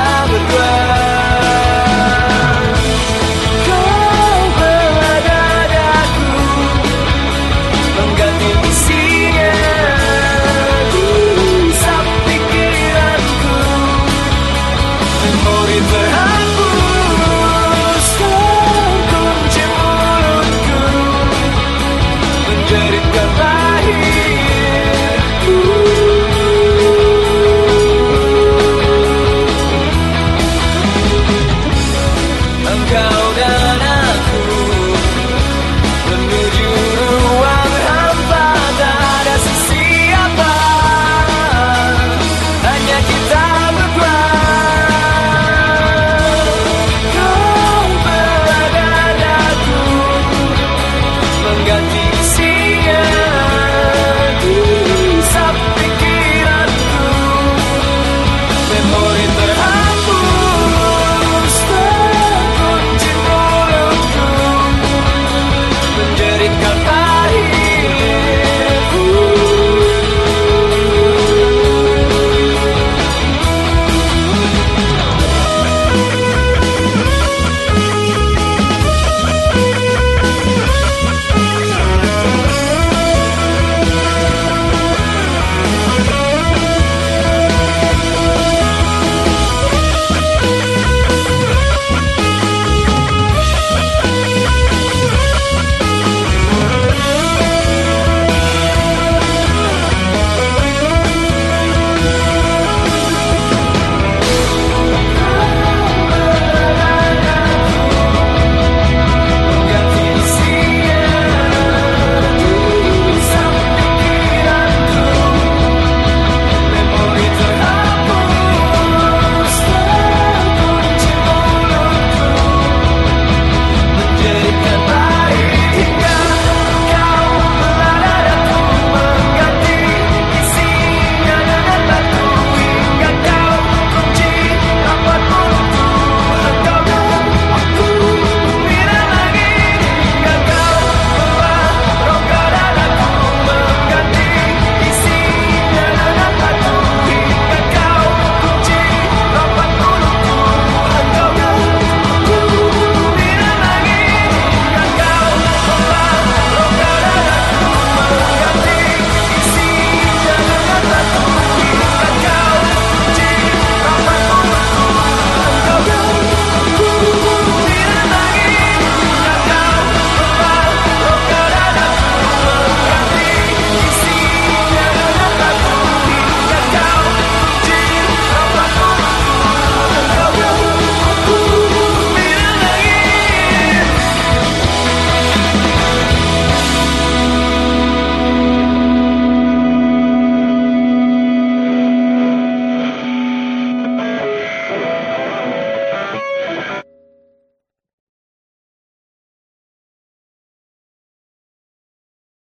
I regret